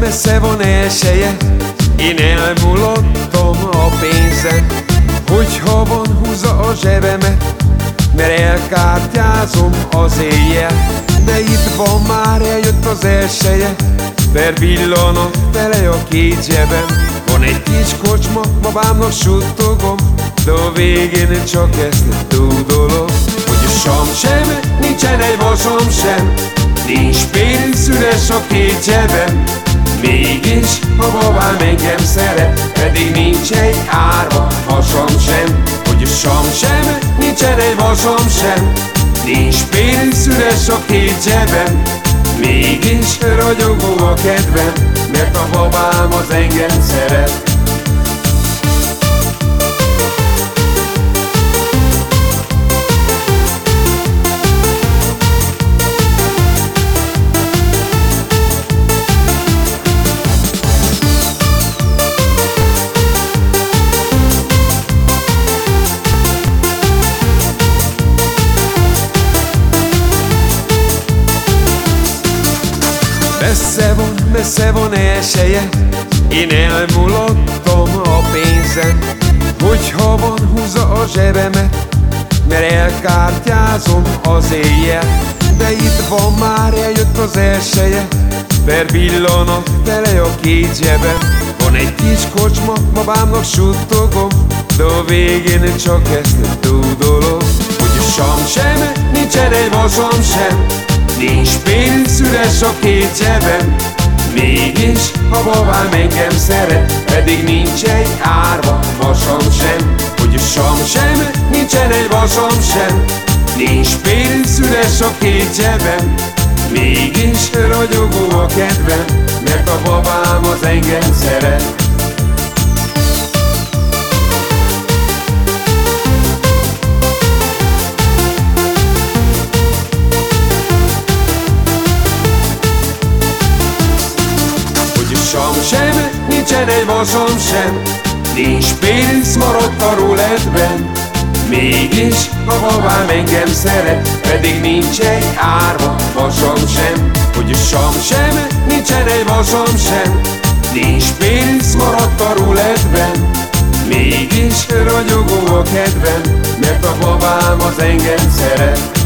messze van elsője Én elmulottam a pénzen Hogy ha van húza a zsebemet Mert elkártyázom az éjjel. De itt van már eljött az elsője Per villanok tele a két zsebem. Van egy kis kocsma, babámnak suttogom De a végén csak ezt tudolom Hogy a sam sem, nincsen egy vasom sem Nincs pénz, üres a két zsebem Mégis a babám engem szeret Pedig nincs egy árva hasam sem Hogy sam sem, nincsen egy vasom sem. Nincs pénz, üres a két zsebem Mégis ragyogó a kedvem Mert a babám az engem szeret Messze van, messze van elsője Én elmulattam a pénzen Hogyha van húza a zsebemet Mert elkártyázom az éjjel. De itt van már eljött az elsője Per villanok tele a két zsebem Van egy kis kocsma, babámnak suttogom De a végén csak ezt tudolom Hogy a sam sem, nincsen egy vasom sem Nincs pénz, üres a két zsebem Mégis a babám engem szeret Pedig nincs egy árva vasam sem. Hogy sam sem, nincsen egy vasam sem. Nincs pénz, üres a két zsebem Mégis ragyogó a kedvem Mert a babám az engem szeret nincsen egy vasom sem Nincs pénz, maradt a ruletben. Mégis a babám engem szeret Pedig nincs egy árva vasam sem. Hogy sam sem, nincsen egy vasom sem Nincs pénz, maradt a ruletben. Mégis ragyogó a kedvem Mert a babám az engem szeret